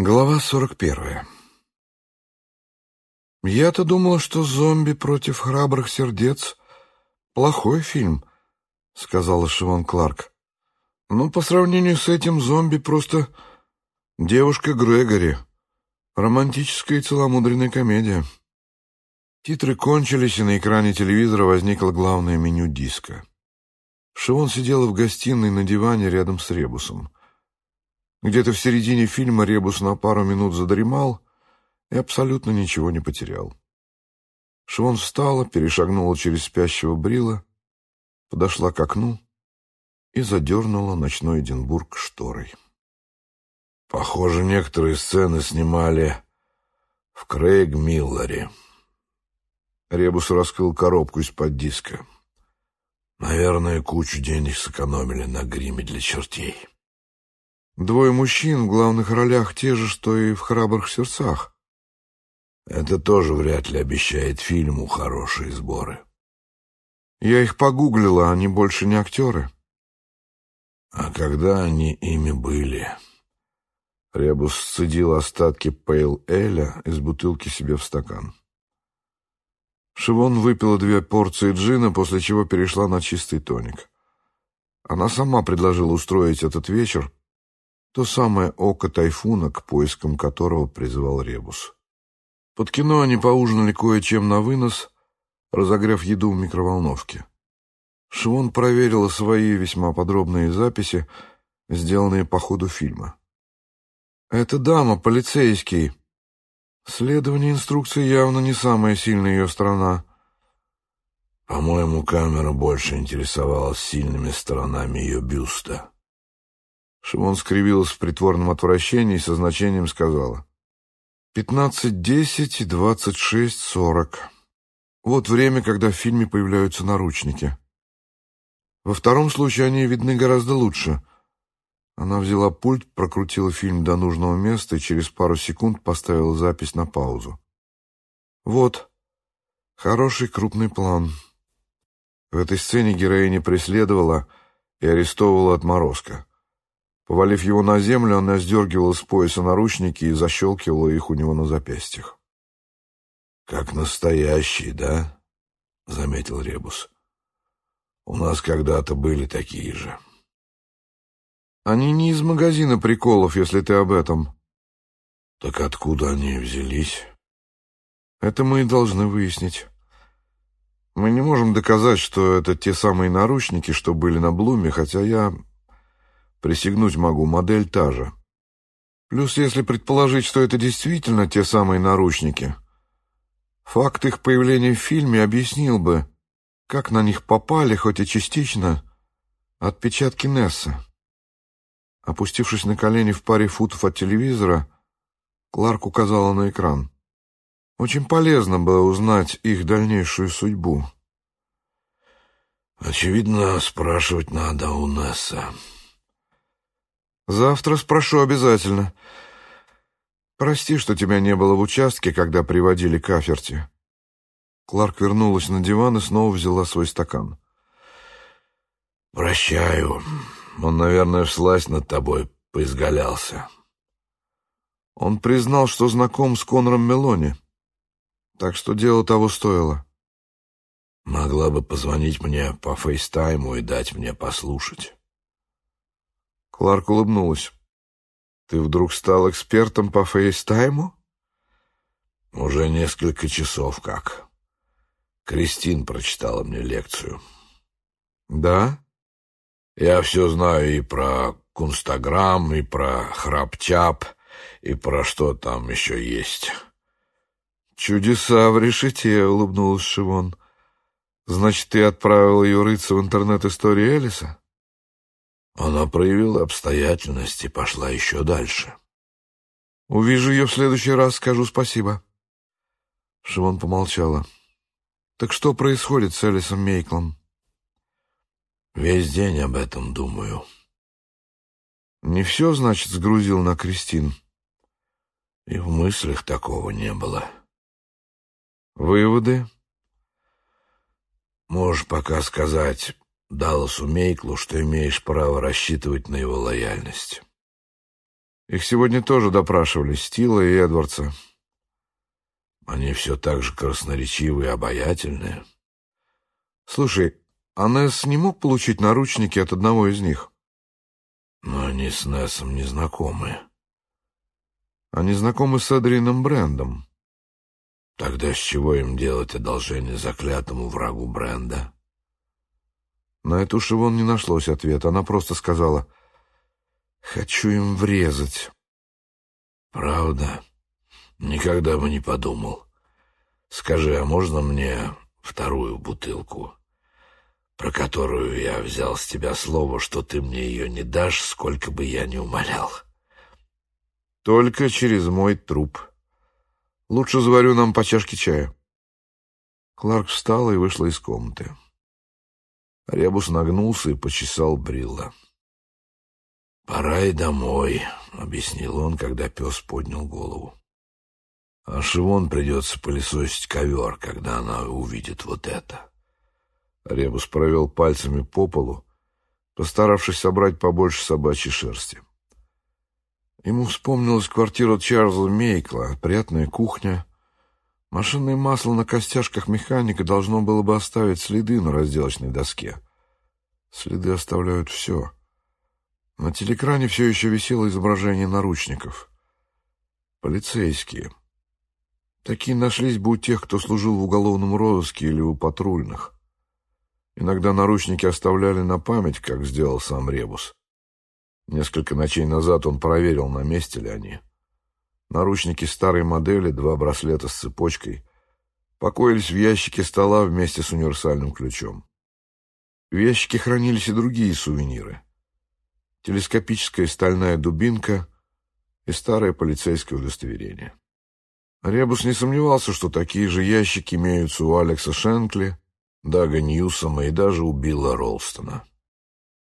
Глава сорок первая. «Я-то думала, что «Зомби против храбрых сердец» — плохой фильм», — сказала Шивон Кларк. «Но по сравнению с этим «Зомби» просто девушка Грегори. Романтическая и целомудренная комедия». Титры кончились, и на экране телевизора возникло главное меню диска. Шивон сидела в гостиной на диване рядом с Ребусом. Где-то в середине фильма Ребус на пару минут задремал и абсолютно ничего не потерял. Швон встала, перешагнула через спящего Брила, подошла к окну и задернула ночной Эдинбург шторой. Похоже, некоторые сцены снимали в Крейг Милларе. Ребус раскрыл коробку из-под диска. Наверное, кучу денег сэкономили на гриме для чертей. Двое мужчин в главных ролях те же, что и в «Храбрых сердцах». Это тоже вряд ли обещает фильму хорошие сборы. Я их погуглила, они больше не актеры. А когда они ими были? Ребус сцедил остатки пейл-эля из бутылки себе в стакан. Шивон выпила две порции джина, после чего перешла на чистый тоник. Она сама предложила устроить этот вечер, то самое око тайфуна, к поискам которого призывал Ребус. Под кино они поужинали кое-чем на вынос, разогрев еду в микроволновке. Швон проверила свои весьма подробные записи, сделанные по ходу фильма. «Это дама, полицейский. Следование инструкции явно не самая сильная ее сторона». «По-моему, камера больше интересовалась сильными сторонами ее бюста», Шимон скривилась в притворном отвращении и со значением сказала. «Пятнадцать десять и двадцать шесть сорок. Вот время, когда в фильме появляются наручники. Во втором случае они видны гораздо лучше». Она взяла пульт, прокрутила фильм до нужного места и через пару секунд поставила запись на паузу. «Вот. Хороший крупный план». В этой сцене героиня преследовала и арестовывала отморозка. Повалив его на землю, она сдергивала с пояса наручники и защелкивала их у него на запястьях. «Как настоящий, да?» — заметил Ребус. «У нас когда-то были такие же». «Они не из магазина приколов, если ты об этом». «Так откуда они взялись?» «Это мы и должны выяснить». Мы не можем доказать, что это те самые наручники, что были на Блуме, хотя я Присягнуть могу, модель та же. Плюс, если предположить, что это действительно те самые наручники, факт их появления в фильме объяснил бы, как на них попали, хоть и частично, отпечатки Несса. Опустившись на колени в паре футов от телевизора, Кларк указала на экран. Очень полезно было узнать их дальнейшую судьбу. «Очевидно, спрашивать надо у Несса», Завтра спрошу обязательно. Прости, что тебя не было в участке, когда приводили к Аферти. Кларк вернулась на диван и снова взяла свой стакан. «Прощаю. Он, наверное, всласть над тобой поизгалялся». Он признал, что знаком с Конором Мелони, так что дело того стоило. Могла бы позвонить мне по фейстайму и дать мне послушать. Кларк улыбнулась. «Ты вдруг стал экспертом по фейстайму?» «Уже несколько часов как. Кристин прочитала мне лекцию». «Да?» «Я все знаю и про Кунстаграм, и про Храпчап, и про что там еще есть». «Чудеса в решете», — улыбнулась Шивон. «Значит, ты отправил ее рыться в интернет-истории Элиса?» Она проявила обстоятельность и пошла еще дальше. «Увижу ее в следующий раз, скажу спасибо». Шимон помолчала. «Так что происходит с Элисом Мейклом?» «Весь день об этом думаю». «Не все, значит, сгрузил на Кристин?» «И в мыслях такого не было». «Выводы?» «Можешь пока сказать, Далласу Мейклу, что имеешь право рассчитывать на его лояльность. Их сегодня тоже допрашивали, Стила и Эдвардса. Они все так же красноречивые и обаятельные. Слушай, а Несс не мог получить наручники от одного из них? Но они с Нессом не знакомы. Они знакомы с Эдрином Брендом. Тогда с чего им делать одолжение заклятому врагу Бренда? На эту Шивон не нашлось ответа. Она просто сказала, «Хочу им врезать». «Правда? Никогда бы не подумал. Скажи, а можно мне вторую бутылку, про которую я взял с тебя слово, что ты мне ее не дашь, сколько бы я ни умолял?» «Только через мой труп. Лучше заварю нам по чашке чая». Кларк встала и вышла из комнаты. Ребус нагнулся и почесал Брилла. «Пора и домой», — объяснил он, когда пес поднял голову. «А Шивон придется пылесосить ковер, когда она увидит вот это». Ребус провел пальцами по полу, постаравшись собрать побольше собачьей шерсти. Ему вспомнилась квартира Чарльза Мейкла, приятная кухня. Машинное масло на костяшках механика должно было бы оставить следы на разделочной доске. Следы оставляют все. На телекране все еще висело изображение наручников. Полицейские. Такие нашлись бы у тех, кто служил в уголовном розыске или у патрульных. Иногда наручники оставляли на память, как сделал сам Ребус. Несколько ночей назад он проверил, на месте ли они. Наручники старой модели, два браслета с цепочкой, покоились в ящике стола вместе с универсальным ключом. В ящике хранились и другие сувениры. Телескопическая стальная дубинка и старое полицейское удостоверение. Ребус не сомневался, что такие же ящики имеются у Алекса Шенкли, Дага Ньюсома и даже у Билла Ролстона.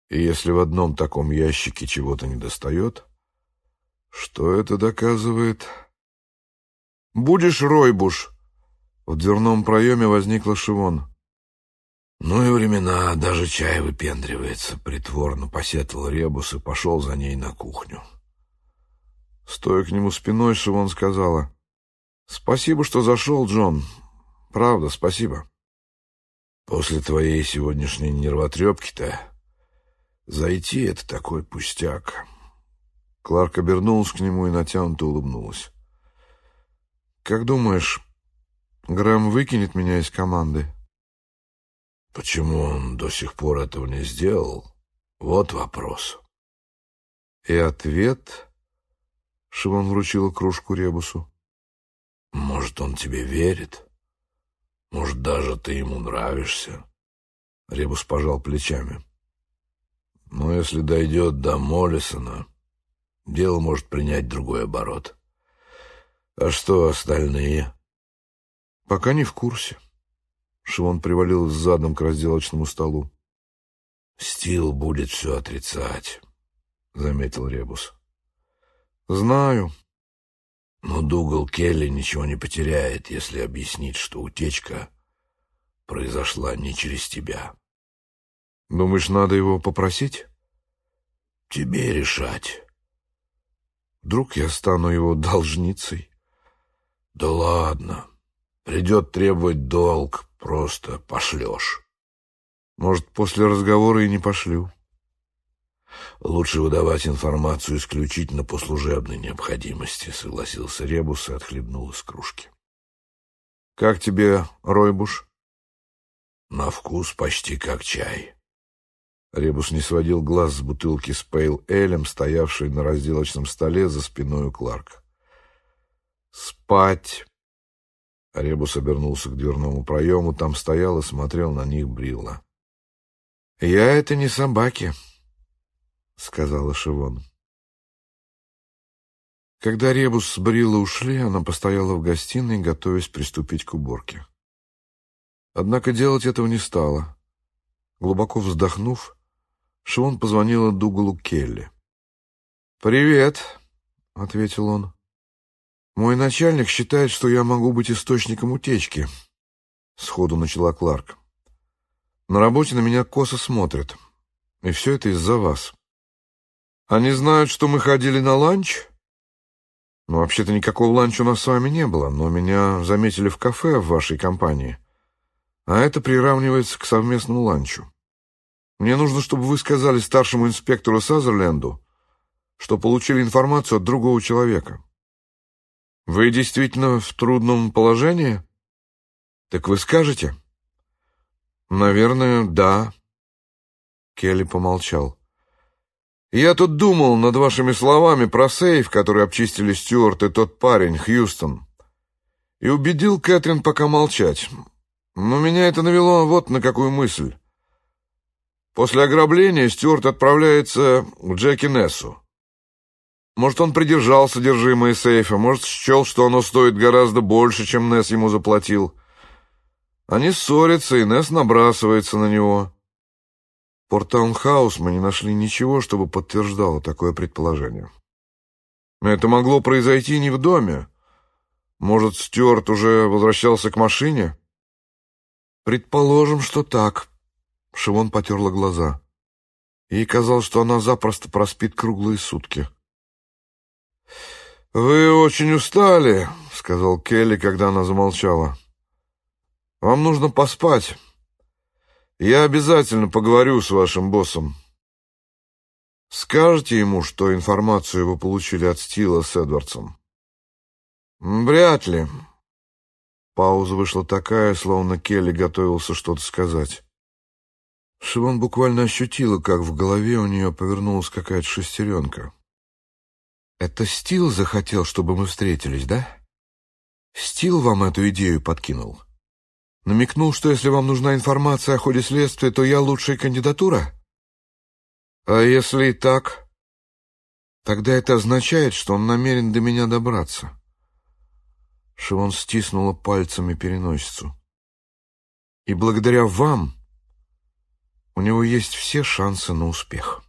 И если в одном таком ящике чего-то недостает, что это доказывает? «Будешь, Ройбуш?» В дверном проеме возникла Шивон. «Ну и времена, даже чай выпендривается», — притворно посетовал Ребус и пошел за ней на кухню. Стоя к нему спиной, Шивон сказала, «Спасибо, что зашел, Джон. Правда, спасибо». «После твоей сегодняшней нервотрепки-то Зайти — это такой пустяк. Кларк обернулась к нему и натянуто улыбнулась. «Как думаешь, Грэм выкинет меня из команды?» «Почему он до сих пор этого не сделал? Вот вопрос». И ответ... Шивон вручила кружку Ребусу. «Может, он тебе верит? Может, даже ты ему нравишься?» Ребус пожал плечами. Но если дойдет до Моллисона, дело может принять другой оборот. А что остальные? Пока не в курсе. Шивон привалил задом к разделочному столу. Стил будет все отрицать, заметил Ребус. Знаю. Но Дугал Келли ничего не потеряет, если объяснит, что утечка произошла не через тебя. Думаешь, надо его попросить? Тебе решать. Вдруг я стану его должницей? Да ладно. Придет требовать долг, просто пошлешь. Может, после разговора и не пошлю. Лучше выдавать информацию исключительно по служебной необходимости, согласился Ребус и отхлебнул из кружки. Как тебе, Ройбуш? На вкус почти как чай. Ребус не сводил глаз с бутылки с пейл-элем, стоявшей на разделочном столе за спиной у Кларка. «Спать!» Ребус обернулся к дверному проему, там стоял и смотрел на них Брилла. «Я — это не собаки», — сказала Шивон. Когда Ребус с Брилла ушли, она постояла в гостиной, готовясь приступить к уборке. Однако делать этого не стала. Глубоко вздохнув, Шон позвонила Дугалу Келли. «Привет», — ответил он. «Мой начальник считает, что я могу быть источником утечки», — сходу начала Кларк. «На работе на меня косо смотрят, и все это из-за вас». «Они знают, что мы ходили на ланч?» Ну, вообще-то никакого ланча у нас с вами не было, но меня заметили в кафе в вашей компании. А это приравнивается к совместному ланчу. Мне нужно, чтобы вы сказали старшему инспектору Сазерленду, что получили информацию от другого человека. Вы действительно в трудном положении? Так вы скажете? Наверное, да. Келли помолчал. Я тут думал над вашими словами про сейф, который обчистили Стюарт и тот парень, Хьюстон. И убедил Кэтрин пока молчать. Но меня это навело вот на какую мысль. После ограбления Стюарт отправляется к Джеки Нессу. Может, он придержал содержимое сейфа, может, счел, что оно стоит гораздо больше, чем Несс ему заплатил. Они ссорятся, и Несс набрасывается на него. В Портаунхаус мы не нашли ничего, чтобы подтверждало такое предположение. Это могло произойти не в доме. Может, Стюарт уже возвращался к машине? Предположим, что так. Шивон потерла глаза. Ей казалось, что она запросто проспит круглые сутки. «Вы очень устали», — сказал Келли, когда она замолчала. «Вам нужно поспать. Я обязательно поговорю с вашим боссом. Скажете ему, что информацию вы получили от Стила с Эдвардсом?» «Вряд ли». Пауза вышла такая, словно Келли готовился что-то сказать. Шивон буквально ощутила, как в голове у нее повернулась какая-то шестеренка. Это Стил захотел, чтобы мы встретились, да? Стил вам эту идею подкинул? Намекнул, что если вам нужна информация о ходе следствия, то я лучшая кандидатура? А если и так? Тогда это означает, что он намерен до меня добраться. Шивон стиснула пальцами переносицу. И благодаря вам у него есть все шансы на успех.